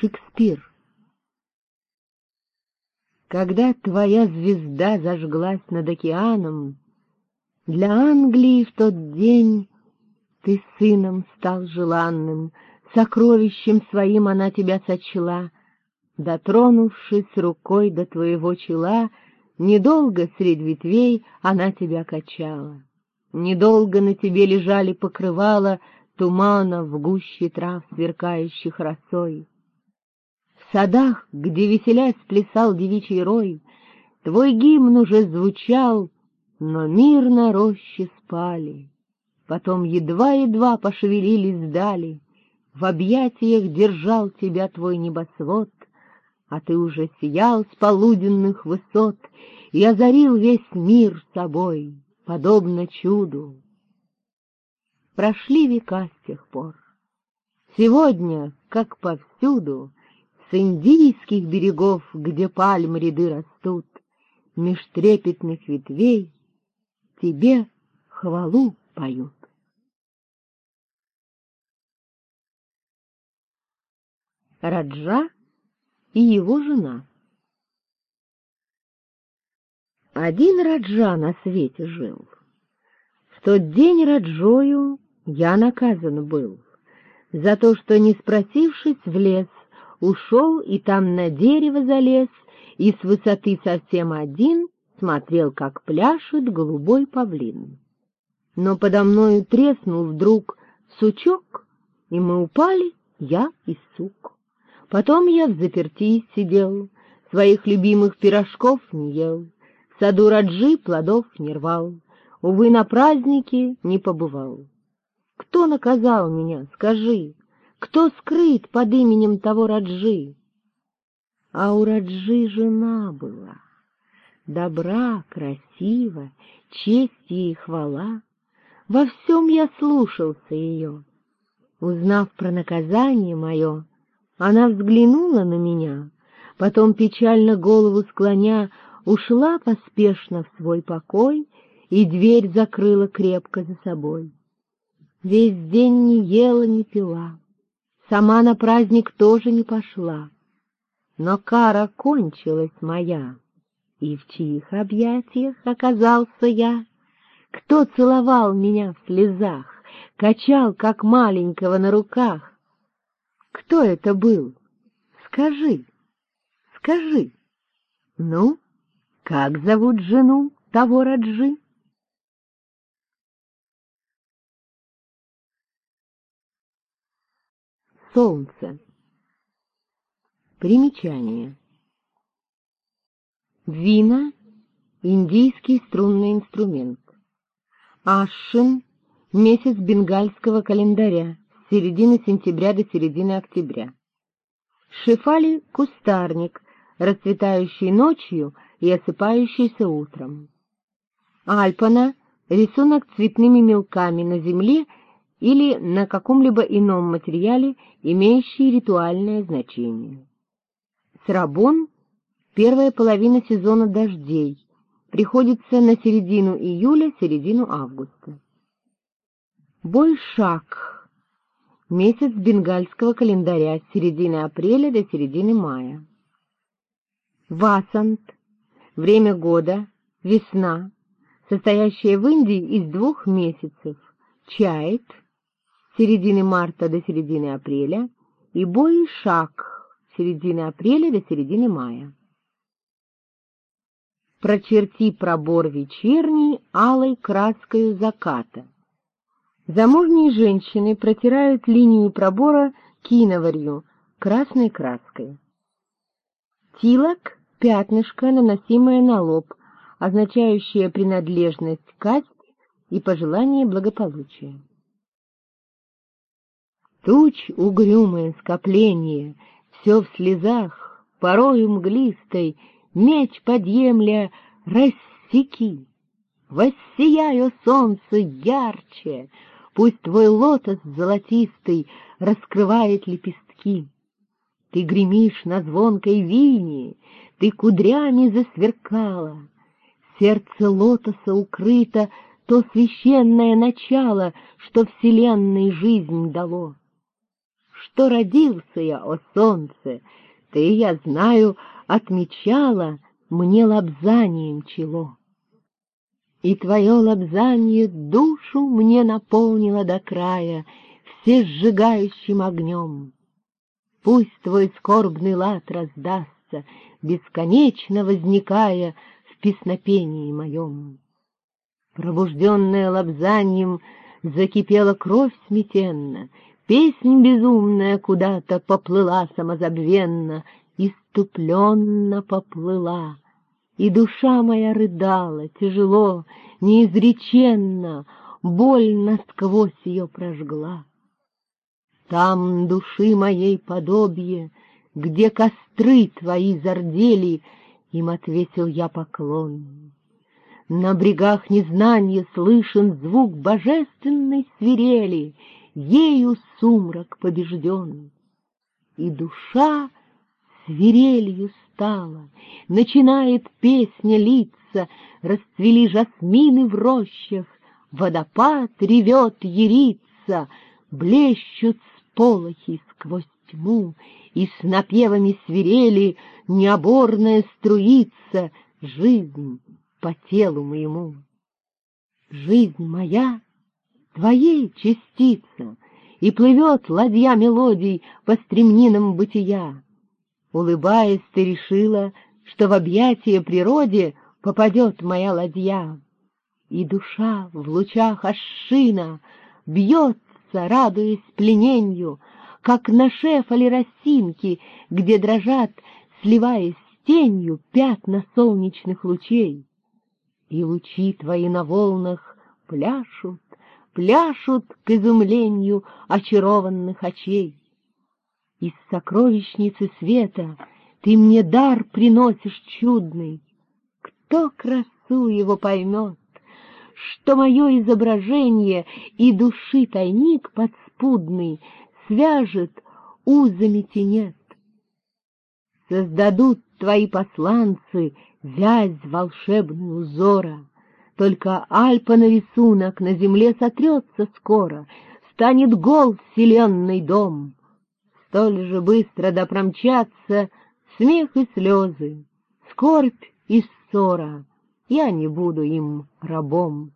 Шекспир. Когда твоя звезда зажглась над океаном, Для Англии в тот день ты сыном стал желанным, Сокровищем своим она тебя сочла, Дотронувшись рукой до твоего чела, Недолго средь ветвей она тебя качала. Недолго на тебе лежали покрывала Тумана в гуще трав, сверкающих росой. В садах, где веселясь плясал девичий рой, Твой гимн уже звучал, но мирно рощи спали. Потом едва-едва пошевелились дали, В объятиях держал тебя твой небосвод, А ты уже сиял с полуденных высот И озарил весь мир собой, подобно чуду. Прошли века с тех пор. Сегодня, как повсюду, индийских берегов, где пальм ряды растут, меж трепетных ветвей тебе хвалу поют. Раджа и его жена Один Раджа на свете жил. В тот день Раджою я наказан был за то, что, не спросившись в лес, ушел и там на дерево залез, и с высоты совсем один смотрел, как пляшет голубой павлин. Но подо мною треснул вдруг сучок, и мы упали, я и сук. Потом я в заперти сидел, своих любимых пирожков не ел, в саду раджи плодов не рвал, увы, на празднике не побывал. Кто наказал меня, скажи? Кто скрыт под именем того Раджи? А у Раджи жена была, добра, красива, честь ей хвала. Во всем я слушался ее. Узнав про наказание мое, она взглянула на меня, потом, печально голову склоня, ушла поспешно в свой покой и дверь закрыла крепко за собой. Весь день не ела, не пила, сама на праздник тоже не пошла. Но кара кончилась моя, и в чьих объятиях оказался я? Кто целовал меня в слезах, качал, как маленького, на руках? Кто это был? Скажи, скажи. Ну, как зовут жену того Раджи? Солнце. Примечание. Вина — индийский струнный инструмент. Ашин — месяц бенгальского календаря, с середины сентября до середины октября. Шифали — кустарник, расцветающий ночью и осыпающийся утром. Альпана — рисунок цветными мелками на земле или на каком-либо ином материале, имеющий ритуальное значение. Срабон — первая половина сезона дождей, приходится на середину июля, середину августа. Бойшак — месяц бенгальского календаря с середины апреля до середины мая. Васант — время года, весна, состоящая в Индии из двух месяцев — чайт — середины марта до середины апреля и Бойшак с середины апреля до середины мая. Прочерти пробор вечерний алой краской заката. Замужние женщины протирают линию пробора киноварью, красной краской. Тилок — пятнышко, наносимое на лоб, означающее принадлежность к касте и пожелание благополучия. Туч угрюмое скопление, все в слезах, порою мглистой, меч подъемля, рассеки. Воссияю солнце ярче, пусть твой лотос золотистый раскрывает лепестки. Ты гремишь на звонкой вине, ты кудрями засверкала. Сердце лотоса укрыто то священное начало, что вселенной жизнь дало. Что родился я, о солнце, ты, я знаю, отмечала мне лобзанием чело. И твое лобзанье душу мне наполнило до края все сжигающим огнем. Пусть твой скорбный лад раздастся, бесконечно возникая в песнопении моем. Пробужденная лобзанием, закипела кровь сметенно, песнь безумная куда-то поплыла самозабвенно, иступленно поплыла, и душа моя рыдала тяжело, неизреченно, больно сквозь ее прожгла. Там души моей подобие, где костры твои зардели, им ответил я поклон. На брегах незнания слышен звук божественной свирели, ею сумрак побежден. И душа свирелью стала, начинает песня литься, расцвели жасмины в рощах, водопад ревет ерится, блещут сполохи сквозь тьму, и с напевами свирели необорная струится. Жизнь по телу моему. Жизнь моя — твоей частица, и плывет ладья мелодий по стремнинам бытия. Улыбаясь, ты решила, что в объятия природе попадет моя ладья. И душа в лучах ашина бьется, радуясь плененью, как на шефале росинки, где дрожат, сливаясь с тенью, пятна солнечных лучей. И лучи твои на волнах пляшут, пляшут к изумлению очарованных очей. Из сокровищницы света ты мне дар приносишь чудный. Кто красу его поймет, что мое изображение и души тайник подспудный свяжет узами тенет. Создадут твои посланцы вязь волшебную узора, только Альпа на рисунок на земле сотрется скоро, станет гол вселенный дом. Столь же быстро да промчатся смех и слезы, скорбь и ссора, я не буду им рабом.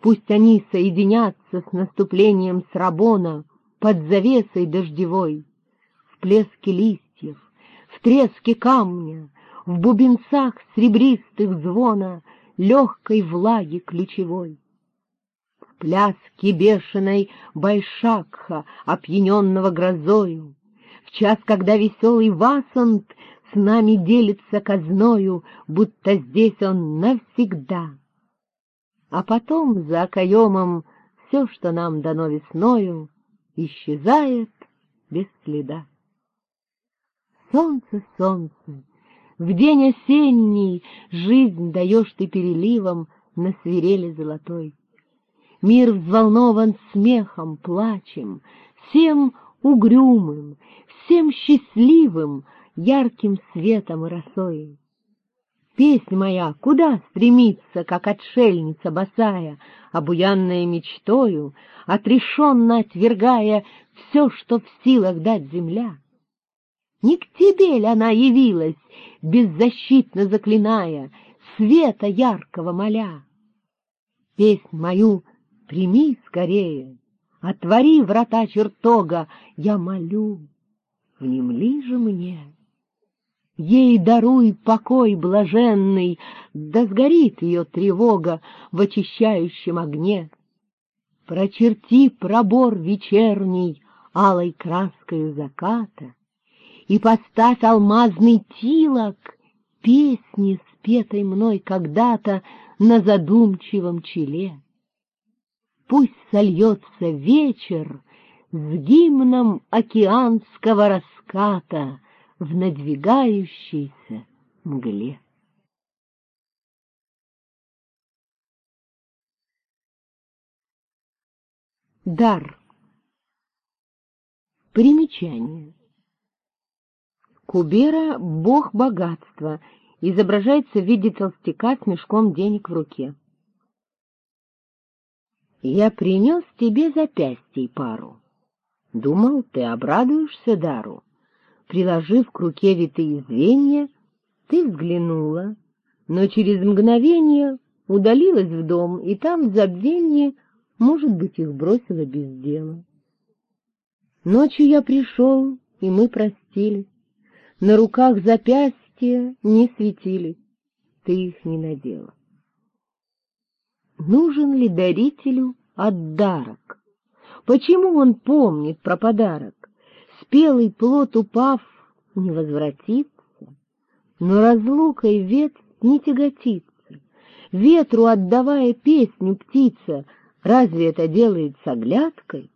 Пусть они соединятся с наступлением Срабона под завесой дождевой, в плеске листьев, в треске камня, в бубенцах серебристых звона легкой влаги ключевой. В пляске бешеной Байшакха, опьяненного грозою, в час, когда веселый Васант с нами делится казною, будто здесь он навсегда. А потом за окоемом все, что нам дано весною, исчезает без следа. Солнце, солнце, в день осенний жизнь даешь ты переливом на свирели золотой. Мир взволнован смехом, плачем, всем угрюмым, всем счастливым, ярким светом и росой. Песнь моя куда стремится, как отшельница босая, обуянная мечтою, отрешенно отвергая все, что в силах дать земля? Не к тебе ли она явилась, беззащитно заклиная, света яркого моля? Песнь мою прими скорее, отвори врата чертога, я молю, внемли же мне. Ей даруй покой блаженный, да сгорит ее тревога в очищающем огне. Прочерти пробор вечерний алой краскою заката и поставь алмазный тилок песни, спетой мной когда-то на задумчивом челе. Пусть сольется вечер с гимном океанского раската в надвигающейся мгле. Дар. Примечание. Кубера — бог богатства, изображается в виде толстяка с мешком денег в руке. Я принес тебе запястье пару. Думал, ты обрадуешься дару. Приложив к руке витые звенья, ты взглянула, но через мгновение удалилась в дом, и там в забвенье, может быть, их бросила без дела. Ночью я пришел, и мы простились. На руках запястья не светились, ты их не надела. Нужен ли дарителю отдарок? Почему он помнит про подарок? Спелый плод, упав, не возвратится, но разлукой ветвь не тяготится. Ветру отдавая песню птица, разве это делает с оглядкой?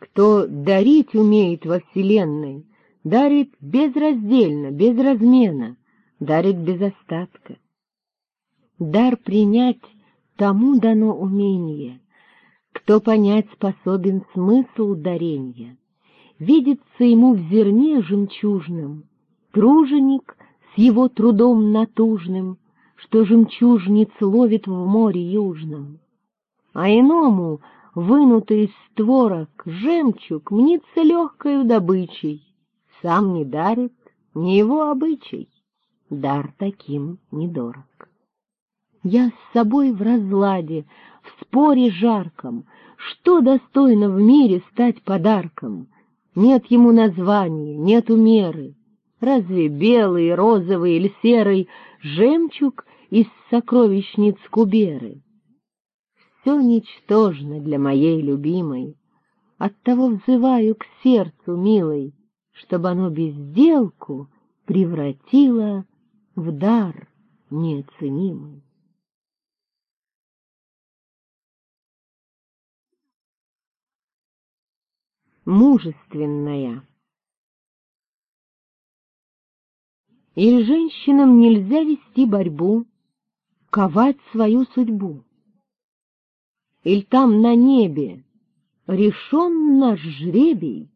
Кто дарить умеет во вселенной, дарит безраздельно, без размена, дарит без остатка. Дар принять тому дано умение, кто понять способен смысл дарения. Видится ему в зерне жемчужном, труженик с его трудом натужным, что жемчужниц ловит в море южном. А иному, вынутый из створок, жемчуг мнится легкою добычей, сам не дарит, не его обычай, дар таким недорог. Я с собой в разладе, в споре жарком, что достойно в мире стать подарком? Нет ему названия, нету меры. Разве белый, розовый или серый жемчуг из сокровищниц Куберы? Все ничтожно для моей любимой, Оттого взываю к сердцу, милой, Чтобы оно безделку превратило в дар неоценимый. мужественная. Или женщинам нельзя вести борьбу, ковать свою судьбу? Или там на небе решен наш жребий?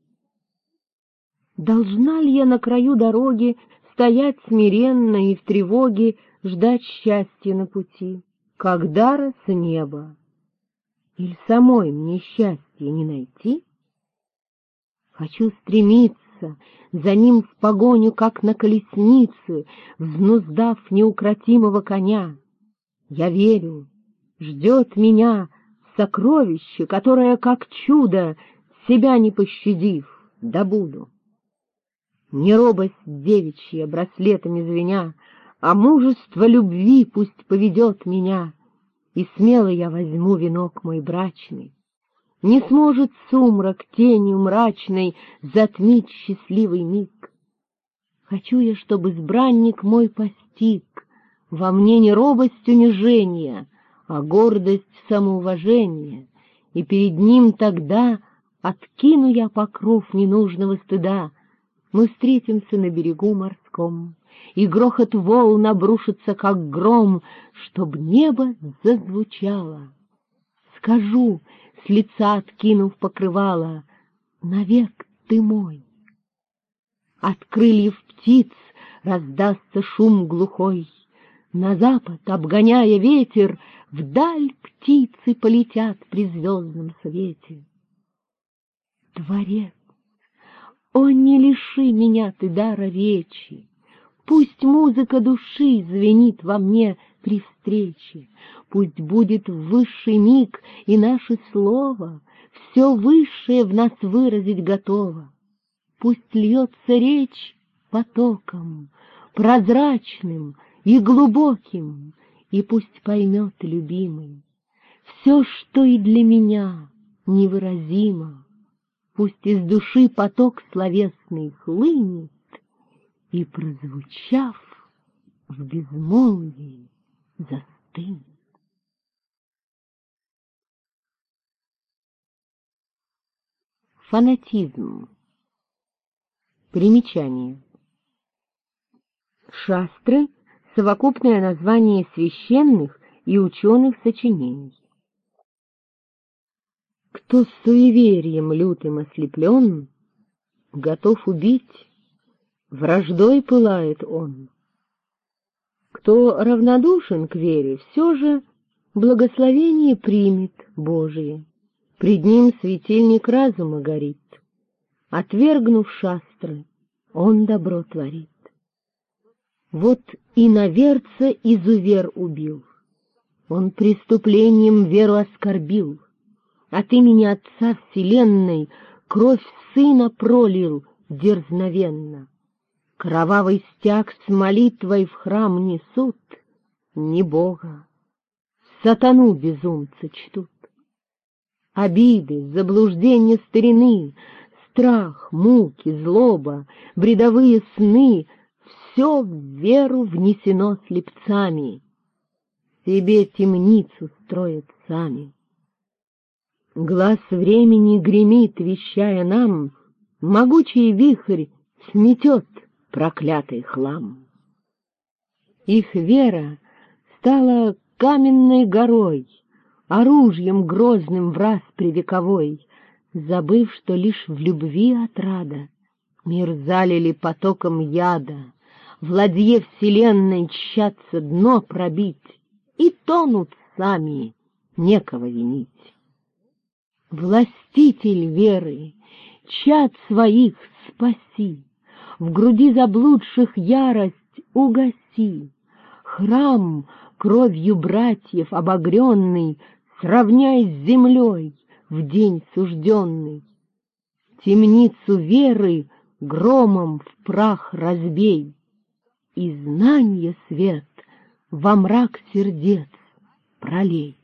Должна ли я на краю дороги стоять смиренно и в тревоге ждать счастья на пути, когда с неба? Или самой мне счастья не найти? Хочу стремиться за ним в погоню, как на колеснице, взнуздав неукротимого коня. Я верю, ждет меня сокровище, которое, как чудо, себя не пощадив, добуду. Не робость девичья, браслетами звеня, а мужество любви пусть поведет меня, и смело я возьму венок мой брачный. Не сможет сумрак тенью мрачной затмить счастливый миг. Хочу я, чтобы избранник мой постиг во мне не робость унижения, а гордость самоуважения, и перед ним тогда откину я покров ненужного стыда. Мы встретимся на берегу морском, и грохот волн обрушится, как гром, чтоб небо зазвучало. Скажу, с лица откинув покрывало, навек ты мой. От крыльев птиц раздастся шум глухой, на запад, обгоняя ветер, вдаль птицы полетят при звездном свете. Творец, о, не лиши меня ты дара речи, пусть музыка души звенит во мне при встрече, Пусть будет высший миг и наше слово Все высшее в нас выразить готово. Пусть льется речь потоком, Прозрачным и глубоким, И пусть поймет любимый. Все, что и для меня невыразимо, Пусть из души поток словесный хлынет, И, прозвучав в безмолвии, застынет. Фанатизм. Примечание. Шастры — совокупное название священных и ученых сочинений. Кто с суеверием лютым ослеплен, готов убить, враждой пылает он. Кто равнодушен к вере, все же благословение примет Божие Пред ним светильник разума горит, Отвергнув шастры, он добро творит. Вот и наверца изувер убил, Он преступлением веру оскорбил, От имени Отца Вселенной Кровь Сына пролил дерзновенно. Кровавый стяг с молитвой в храм несут, Не Бога, сатану безумцы чтут. Обиды, заблуждения старины, Страх, муки, злоба, бредовые сны — Все в веру внесено слепцами. Себе темницу строят сами. Глаз времени гремит, вещая нам, Могучий вихрь сметет проклятый хлам. Их вера стала каменной горой, Оружием грозным в раз привековой, Забыв, что лишь в любви отрада Мир залили потоком яда, В вселенной чатся дно пробить, И тонут сами, некого винить. Властитель веры, чад своих спаси, В груди заблудших ярость угаси, Храм, кровью братьев обогренный, Сравняй с землей в день сужденный. Темницу веры громом в прах разбей, И знанье свет во мрак сердец пролей.